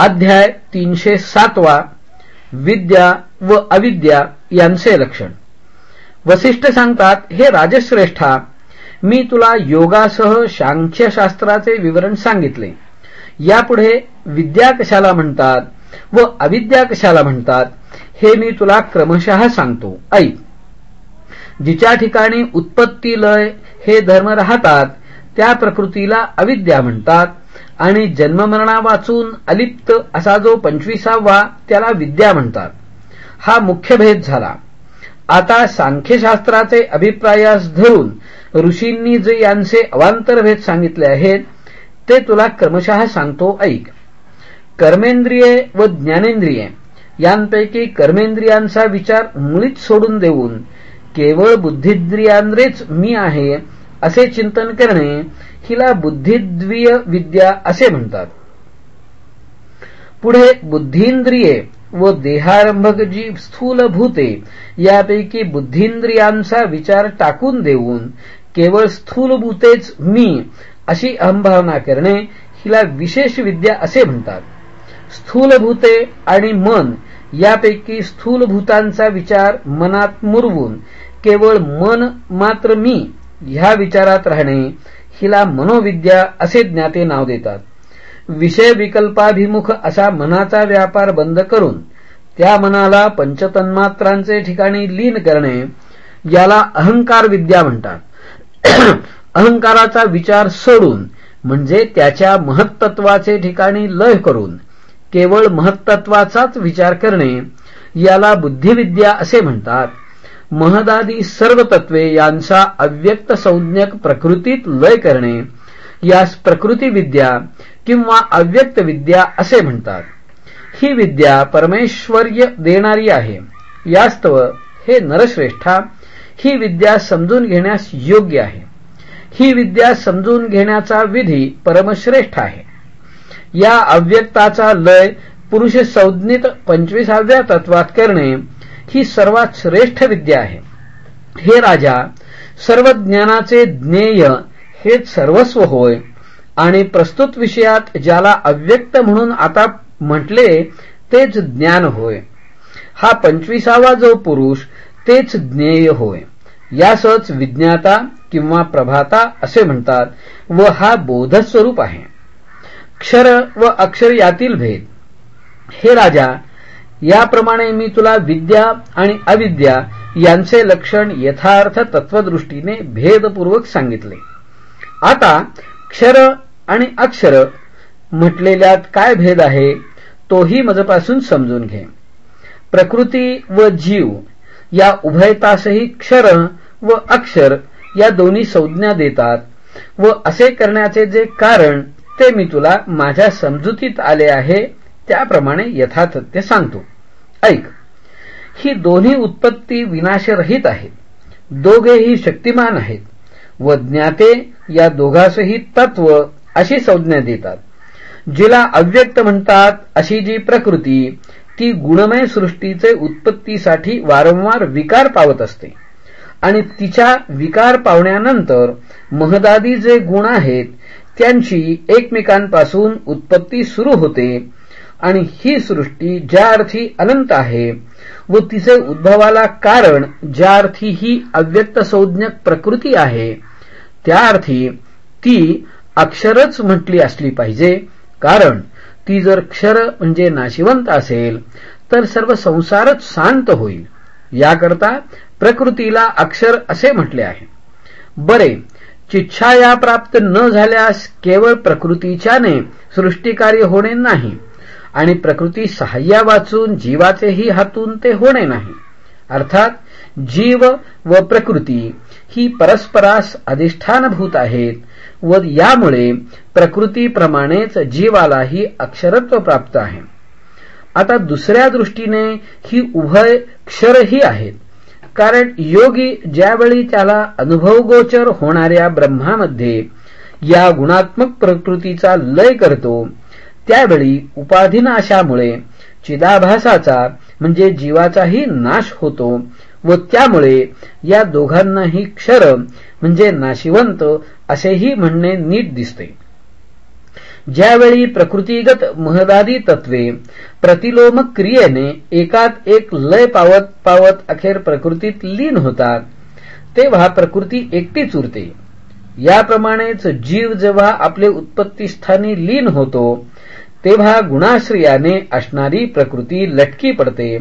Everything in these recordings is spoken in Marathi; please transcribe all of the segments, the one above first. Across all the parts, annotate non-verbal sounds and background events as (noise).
अध्याय तीनशे सातवा विद्या व अविद्या यांचे लक्षण. वसिष्ठ सांगतात हे राजश्रेष्ठा मी तुला योगासह सांख्यशास्त्राचे विवरण सांगितले. यापुढे विद्या कशाला म्हणतात व अविद्या कशाला म्हणतात हे मी तुला क्रमशः सांगतो. ऐक. जिच्या ठिकाणी उत्पत्ती लय हे धर्म राहतात त्या प्रकृतीला अविद्या म्हणतात. आणि जन्ममरणा वाचून अलिप्त असा जो पंचवीसावा त्याला विद्या म्हणतात. हा मुख्य भेद झाला. आता सांख्यशास्त्राचे अभिप्रायास धरून ऋषींनी जे यांचे अवांतर भेद सांगितले आहेत ते तुला क्रमशः सांगतो ऐक. कर्मेंद्रिये व ज्ञानेंद्रिये यांपैकी कर्मेंद्रियांचा विचार मुळीच सोडून देऊन केवळ बुद्धिंद्रियांद्रेच मी आहे असे चिंतन करणे हिला बुद्धिद्वीय विद्या असे म्हणतात. पुढे बुद्धींद्रिये व देहारंभक जी स्थूल भूते यापैकी बुद्धींद्रियांचा विचार टाकून देऊन केवळ स्थूल भूतेच मी अशी अहंभावना करणे हिला विशेष विद्या असे म्हणतात. स्थूल भूते आणि मन यापैकी स्थूल भूतांचा विचार मनात मुरवून केवळ मन मात्र मी ह्या विचारात राहणे हिला मनोविद्या असे ज्ञाते नाव देतात. विषय विकल्पाभिमुख असा मनाचा व्यापार बंद करून त्या मनाला पंचतन्मात्रांचे ठिकाणी लीन करणे याला अहंकार विद्या म्हणतात. (clears throat) अहंकाराचा विचार सोडून म्हणजे त्याच्या महत्त्वाचे ठिकाणी लय करून केवळ महत्त्वाचाच विचार करणे याला बुद्धिविद्या असे म्हणतात. महदादी सर्व तत्वे यांचा अव्यक्त संज्ञक प्रकृतीत लय करणे. यास प्रकृती विद्या किंवा अव्यक्त विद्या असे म्हणतात. ही विद्या परमेश्वर्य देणारी आहे. यास्तव हे नरश्रेष्ठा ही विद्या समजून घेण्यास योग्य आहे. ही विद्या समजून घेण्याचा विधी परमश्रेष्ठ आहे. या अव्यक्ताचा लय पुरुष संज्ञित पंचवीसाव्या तत्वात करणे ही सर्वात श्रेष्ठ विद्या आहे. हे राजा सर्व ज्ञानाचे ज्ञेय हेच सर्वस्व होय. आणि प्रस्तुत विषयात ज्याला अव्यक्त म्हणून आता म्हटले तेच ज्ञान होय. हा पंचवीसावा जो पुरुष तेच ज्ञेय होय. यासच विज्ञाता किंवा प्रभाता असे म्हणतात व हा बोधस्वरूप आहे. क्षर व अक्षर यातील भेद. हे राजा याप्रमाणे मी तुला विद्या आणि अविद्या यांचे लक्षण यथार्थ तत्वदृष्टीने भेदपूर्वक सांगितले. आता क्षर आणि अक्षर म्हटलेल्यात काय भेद आहे तोही मजपासून समजून घे. प्रकृती व जीव या उभयतासही क्षर व अक्षर या दोन्ही संज्ञा देतात व असे करण्याचे जे कारण ते मी तुला माझ्या समजुतीत आले आहे त्याप्रमाणे यथातथ्य सांगतो. ऐक. ही दोन्ही उत्पत्ती विनाशरहित आहेत. दोघेही शक्तिमान आहेत. व ज्ञाते या दोघासही तत्व अशी संज्ञा देतात. जिला अव्यक्त म्हणतात अशी जी प्रकृती ती गुणमय सृष्टीचे उत्पत्तीसाठी वारंवार विकार पावत असते. आणि तिच्या विकार पावण्यानंतर महदादी जे गुण आहेत त्यांची एकमेकांपासून उत्पत्ती सुरू होते आणि ही सृष्टी ज्या अर्थी अनंत आहे व तिचे उद्भवाला कारण ज्या अर्थी ही अव्यक्त संज्ञक प्रकृती आहे त्या अर्थी ती अक्षरच म्हटली असली पाहिजे. कारण ती जर क्षर म्हणजे नाशिवंत असेल तर सर्व संसारच शांत होईल. याकरता प्रकृतीला अक्षर असे म्हटले आहे. बरे चिच्छाया प्राप्त न झाल्यास केवळ प्रकृतीच्याने सृष्टिकार्य होणे नाही. आणि प्रकृती सहाय्या वाचून जीवाचेही हातून ते होणे नाही. अर्थात जीव व प्रकृती ही परस्परास अधिष्ठानभूत आहेत व यामुळे प्रकृतीप्रमाणेच जीवालाही अक्षरत्व प्राप्त आहे. आता दुसऱ्या दृष्टीने ही उभय क्षरही आहेत कारण योगी ज्यावेळी त्याला अनुभवगोचर होणाऱ्या ब्रह्मामध्ये या गुणात्मक प्रकृतीचा लय करतो त्यावेळी उपाधिनाशामुळे चिदाभासाचा म्हणजे जीवाचाही नाश होतो व त्यामुळे या दोघांनाही क्षर म्हणजे नाशिवंत असेही म्हणणे नीट दिसते. ज्यावेळी प्रकृतीगत महदादी तत्वे प्रतिलोम क्रियेने एकात एक लय पावत पावत अखेर प्रकृतीत लीन होतात तेव्हा प्रकृती एकटीच उरते याप्रमाणेच जीव जेव्हा आपले उत्पत्तीस्थानी लीन होतो तेव्हा गुणाश्रयाने असणारी प्रकृती लटकी पडते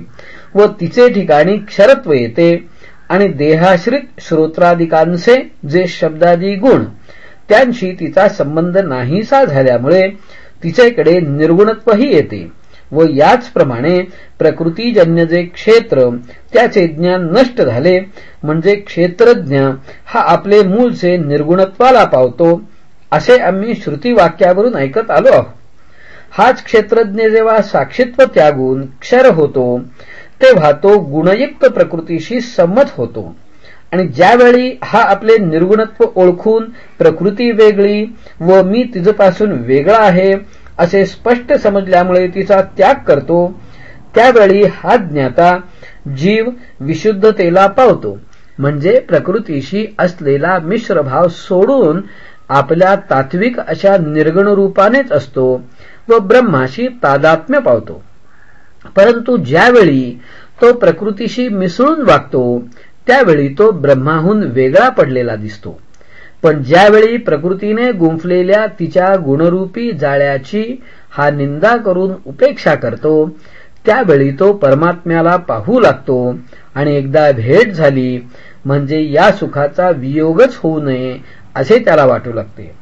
व तिचे ठिकाणी क्षरत्व येते आणि देहाश्रित श्रोत्रादिकांचे जे शब्दादी गुण त्यांशी तिचा संबंध नाहीसा झाल्यामुळे तिच्याकडे निर्गुणत्वही येते व याचप्रमाणे प्रकृतीजन्य जे क्षेत्र त्याचे ज्ञान नष्ट झाले म्हणजे क्षेत्रज्ञ हा आपले मूळचे निर्गुणत्वाला पावतो असे आम्ही श्रुतीवाक्यावरून ऐकत आलो आहोत. हाच क्षेत्रज्ञ जेव्हा साक्षीत्व त्यागून क्षर होतो तेव्हा तो गुणयुक्त प्रकृतीशी संमत होतो. आणि ज्यावेळी हा आपले निर्गुणत्व ओळखून प्रकृती वेगळी व मी तिजपासून वेगळा आहे असे स्पष्ट समजल्यामुळे तिचा त्याग करतो त्यावेळी हा ज्ञाता जीव विशुद्धतेला पावतो. म्हणजे प्रकृतीशी असलेला मिश्रभाव सोडून आपल्या तात्विक अशा निर्गुण रूपानेच असतो. व ब्रह्माशी तादात्म्य पावतो. परंतु ज्यावेळी तो प्रकृतीशी मिसळून वागतो त्यावेळी तो ब्रह्माहून वेगळा पडलेला दिसतो. पण ज्यावेळी प्रकृतीने गुंफलेल्या तिच्या गुणरूपी जाळ्याची हा निंदा करून उपेक्षा करतो त्यावेळी तो परमात्म्याला पाहू लागतो आणि एकदा भेट झाली म्हणजे या सुखाचा वियोगच होऊ नये असे त्याला वाटू लागते.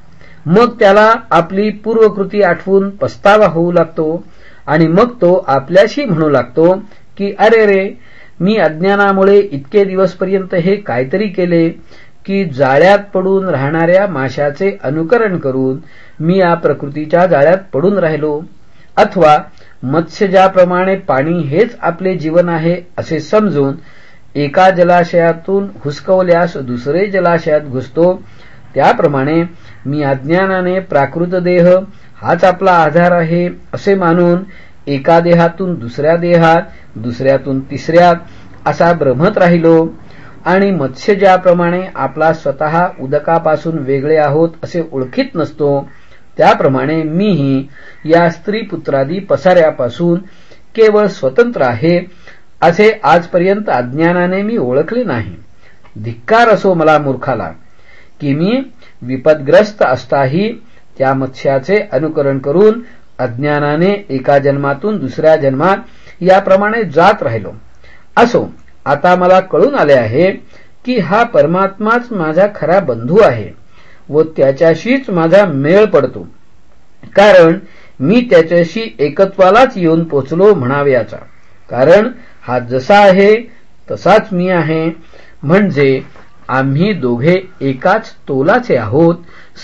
मग त्याला आपली पूर्वकृती आठवून पस्तावा होऊ लागतो आणि मग तो आपल्याशी म्हणू लागतो की अरे रे मी अज्ञानामुळे इतके दिवसपर्यंत हे काहीतरी केले की जाळ्यात पडून राहणाऱ्या माशाचे अनुकरण करून मी या प्रकृतीच्या जाळ्यात पडून राहिलो. अथवा मत्स्य ज्याप्रमाणे पाणी हेच आपले जीवन आहे असे समजून एका जलाशयातून हुसकवल्यास दुसरे जलाशयात घुसतो. त्याप्रमाणे मी अज्ञानाने प्राकृत देह हाच आपला आधार आहे असे मानून एका देहातून दुसऱ्या देहात दुसऱ्यातून तिसऱ्यात असा भ्रमत राहिलो. आणि मत्स्य ज्याप्रमाणे आपला स्वतः उदकापासून वेगळे आहोत असे ओळखीत नसतो त्याप्रमाणे मीही या स्त्री पुत्रादी पसाऱ्यापासून केवळ स्वतंत्र आहे असे आजपर्यंत अज्ञानाने मी ओळखले नाही. धिक्कार असो मला मूर्खाला की मी विपदग्रस्त असताही त्या मत्स्याचे अनुकरण करून अज्ञानाने एका जन्मातून दुसऱ्या जन्मात याप्रमाणे जात राहिलो. असो आता मला कळून आले आहे की हा परमात्माच माझा खरा बंधू आहे व त्याच्याशीच माझा मेळ पडतो. कारण मी त्याच्याशी एकत्वालाच येऊन पोचलो म्हणाव्याचा. कारण हा जसा आहे तसाच मी आहे. म्हणजे आम्ही दोघे एकाच तोलाचे आहोत.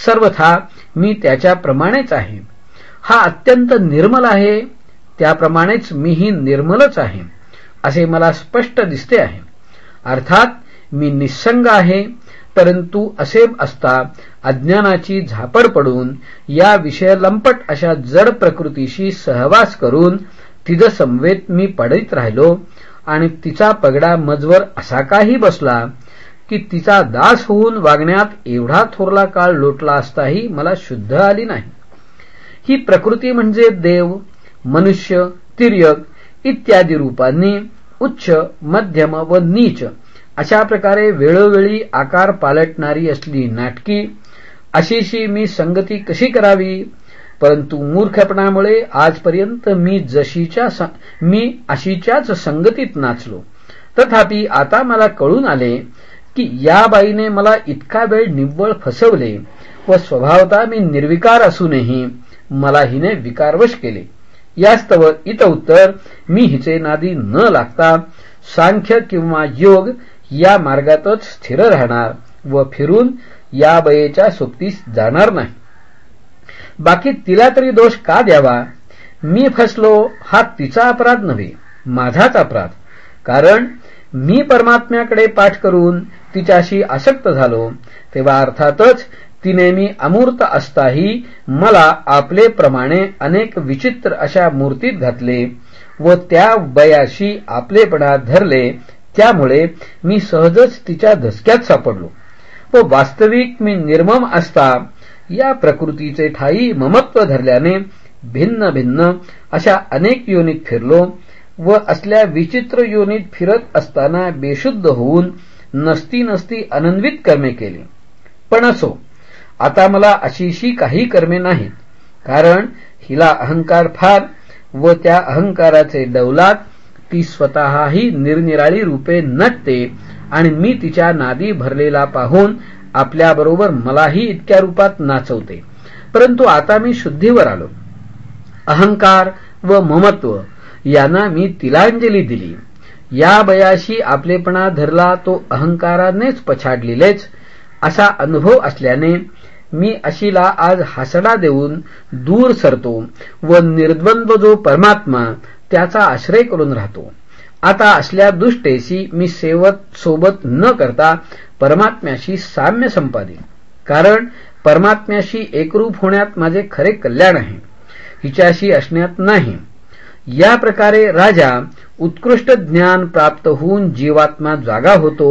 सर्वथा मी त्याच्याप्रमाणेच आहे. हा अत्यंत निर्मल आहे. त्याप्रमाणेच मीही निर्मलच आहे. असे मला स्पष्ट दिसते आहे. अर्थात मी निसंग आहे. परंतु असे असता अज्ञानाची झापड पडून या विषय लंपट अशा जड प्रकृतीशी सहवास करून तिचं संवेद मी पडत राहिलो आणि तिचा पगडा मजवर असा काही बसला की तिचा दास होऊन वागण्यात एवढा थोरला काळ लोटला असताही मला शुद्ध आली नाही. ही प्रकृती म्हणजे देव मनुष्य तिर्यक इत्यादी रूपांनी उच्च मध्यम व नीच अशा प्रकारे वेळोवेळी आकार पालटणारी असली नाटकी अशीशी मी संगती कशी करावी? परंतु मूर्खपणामुळे आजपर्यंत मी जशीच्या मी अशीच्याच संगतीत नाचलो. तथापि आता मला कळून आले की या बाईने मला इतका वेळ निव्वळ फसवले व स्वभावता मी निर्विकार असूनही मला हिने विकारवश केले. यास्तव इत उत्तर मी हिचे नादी न लागता सांख्य किंवा योग या मार्गातच स्थिर राहणार व फिरून या बयेच्या सोबतीस जाणार नाही. बाकी तिला तरी दोष का द्यावा? मी फसलो हा तिचा अपराध नव्हे माझाच अपराध. कारण मी परमात्म्याकडे पाठ करून तिच्याशी आसक्त झालो तेव्हा अर्थातच तिने मी अमूर्त असताही मला आपले प्रमाणे अनेक विचित्र अशा मूर्तीत घातले व त्या बयाशी आपलेपणा धरले त्यामुळे मी सहजच तिच्या धसक्यात सापडलो. व वास्तविक मी निर्मम असता या प्रकृतीचे ठाई ममत्व धरल्याने भिन्न भिन्न अशा अनेक योनीत फिरलो व असल्या विचित्र योनीत फिरत असताना बेशुद्ध होऊन नसती नसती अनन्वित कर्मे केली. पण असो आता मला अशीशी काही कर्मे नाहीत कारण हिला अहंकार फार व त्या अहंकाराचे डौलात ती स्वतःही निरनिराळी रूपे नटते आणि मी तिच्या नादी भरलेला पाहून आपल्याबरोबर मलाही इतक्या रूपात नाचवते. परंतु आता मी शुद्धीवर आलो. अहंकार व ममत्व यांना मी तिलांजली दिली. या बयाशी आपलेपणा धरला तो अहंकारानेच पछाडलेलेच. असा अनुभव असल्याने मी अशीला आज हसडा देऊन दूर सरतो व निर्द्वंद्व जो परमात्मा त्याचा आश्रय करून राहतो. आता असल्या दुष्टेशी मी सेवत सोबत न करता परमात्म्याशी साम्य संपादे कारण परमात्म्याशी एकरूप होण्यात माझे खरे कल्याण आहे. हिच्याशी असण्यात नाही. या प्रकारे राजा उत्कृष्ट ज्ञान प्राप्त होऊन जीवात्मा जागा होतो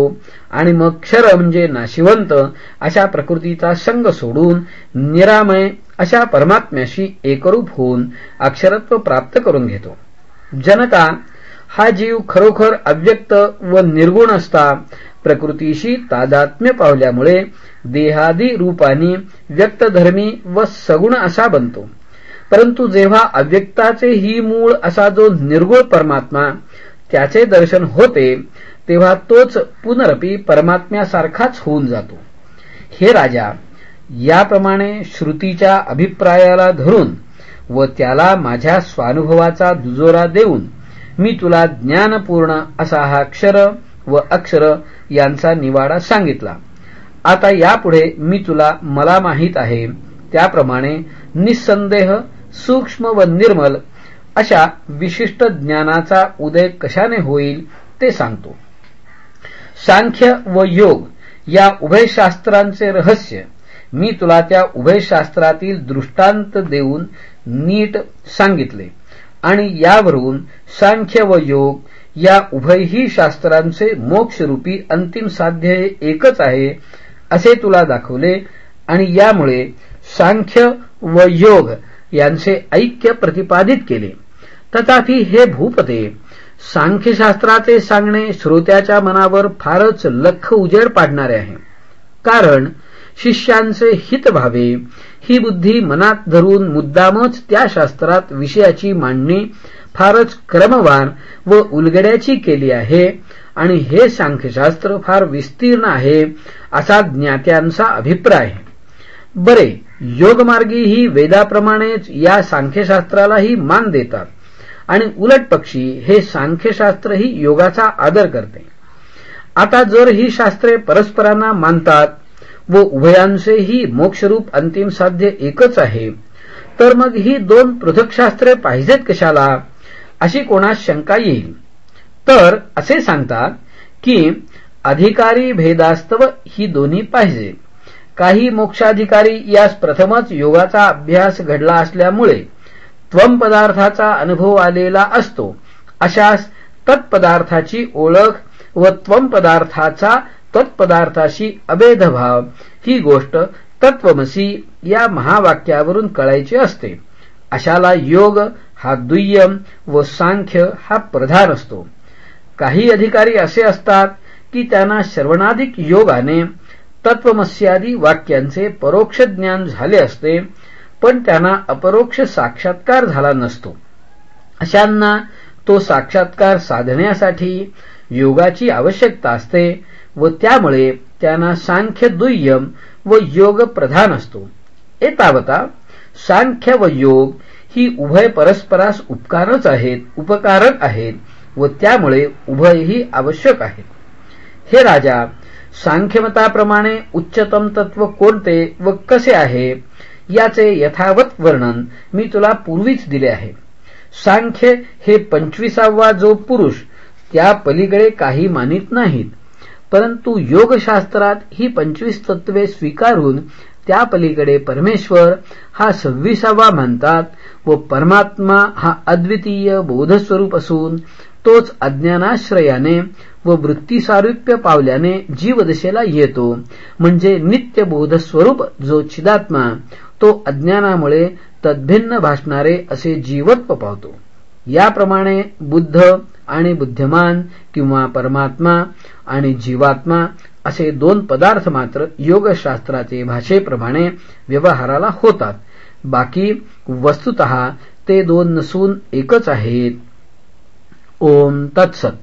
आणि मग क्षर म्हणजे नाशिवंत अशा प्रकृतीचा संग सोडून निरामय अशा परमात्म्याशी एकरूप होऊन अक्षरत्व प्राप्त करून घेतो. जनका हा जीव खरोखर अव्यक्त व निर्गुण असता प्रकृतीशी तादात्म्य पावल्यामुळे देहादी रूपानी व्यक्तधर्मी व सगुण असा बनतो. परंतु जेव्हा अव्यक्ताचे ही मूळ असा जो निर्गुण परमात्मा त्याचे दर्शन होते तेव्हा तोच पुनरपी परमात्म्यासारखाच होऊन जातो. हे राजा याप्रमाणे श्रुतीच्या अभिप्रायाला धरून व त्याला माझ्या स्वानुभवाचा दुजोरा देऊन मी तुला ज्ञानपूर्ण असा हा क्षर व अक्षर यांचा निवाडा सांगितला. आता यापुढे मी तुला मला माहीत आहे त्याप्रमाणे निसंदेह सूक्ष्म व निर्मल अशा विशिष्ट ज्ञानाचा उदय कशाने होईल ते सांगतो. सांख्य व योग या उभय शास्त्रांचे रहस्य मी तुला त्या उभय शास्त्रातील दृष्टांत देऊन नीट सांगितले आणि यावरून सांख्य व योग या उभयही शास्त्रांचे मोक्षरूपी अंतिम साध्य एकच आहे असे तुला दाखवले आणि यामुळे सांख्य व योग यांचे ऐक्य प्रतिपादित केले. तथापि हे भूपते सांख्यशास्त्राचे सांगणे श्रोत्याच्या मनावर फारच लख उजेड पाडणारे आहे. कारण शिष्यांचे हित व्हावे ही बुद्धी मनात धरून मुद्दामच त्या शास्त्रात विषयाची मांडणी फारच क्रमवार व उलगड्याची केली आहे आणि हे सांख्यशास्त्र फार विस्तीर्ण आहे असा ज्ञात्यांचा अभिप्राय बरे योगमार्गी ही वेदाप्रमाणेच या सांख्यशास्त्रालाही मान देतात. आणि उलट पक्षी हे सांख्यशास्त्रही योगाचा आदर करते. आता जर ही शास्त्रे परस्परांना मानतात व उभयांचेही मोक्षरूप अंतिम साध्य एकच आहे तर मग ही दोन पृथक शास्त्रे पाहिजेत कशाला? अशी कोणास शंका येईल. तर असे सांगतात की अधिकारी भेदास्तव ही दोन्ही पाहिजे. काही मोक्षाधिकारी यास प्रथमच योगाचा अभ्यास घडला असल्यामुळे त्वम पदार्थाचा अनुभव आलेला असतो. अशास तत्पदार्थाची ओळख व त्वम पदार्थाचा तत्पदार्थाशी अभेदभाव ही गोष्ट तत्वमसी या महावाक्यावरून कळायची असते. अशाला योग हा दुय्यम व सांख्य हा प्रधान असतो. काही अधिकारी असे असतात की त्यांना श्रवणाधिक योगाने तत्वमस्यादी वाक्यांचे परोक्ष ज्ञान झाले असते पण त्यांना अपरोक्ष साक्षात्कार झाला नसतो. अशांना तो साक्षात्कार साधण्यासाठी योगाची आवश्यकता असते व त्यामुळे त्यांना सांख्य दुय्यम व योग प्रधान असतो. एतावता सांख्य व योग ही उभय परस्परास उपकारच आहेत उपकारक आहेत व त्यामुळे उभयही आवश्यक आहेत. हे राजा सांख्यमताप्रमाणे उच्चतम तत्व कोणते व कसे आहे याचे यथावत वर्णन मी तुला पूर्वीच दिले आहे. सांख्य हे पंचवीसावा जो पुरुष त्या पलीकडे काही मानित नाहीत परंतु योगशास्त्रात ही पंचवीस तत्वे स्वीकारून त्या पलीकडे परमेश्वर हा सव्वीसावा मानतात व परमात्मा हा अद्वितीय बोधस्वरूप असून तोच अज्ञानाश्रयाने व वृत्तीसारुप्य पावल्याने जीवदशेला येतो. म्हणजे नित्य बोधस्वरूप जो चिदात्मा तो अज्ञानामुळे तद्भिन्न भासणारे असे जीवत्व पावतो. याप्रमाणे बुद्ध आणि बुद्धिमान किंवा परमात्मा आणि जीवात्मा असे दोन पदार्थ मात्र योगशास्त्राचे भाषेप्रमाणे व्यवहाराला होतात. बाकी वस्तुत ते दोन नसून एकच आहेत. ओम तत्सत.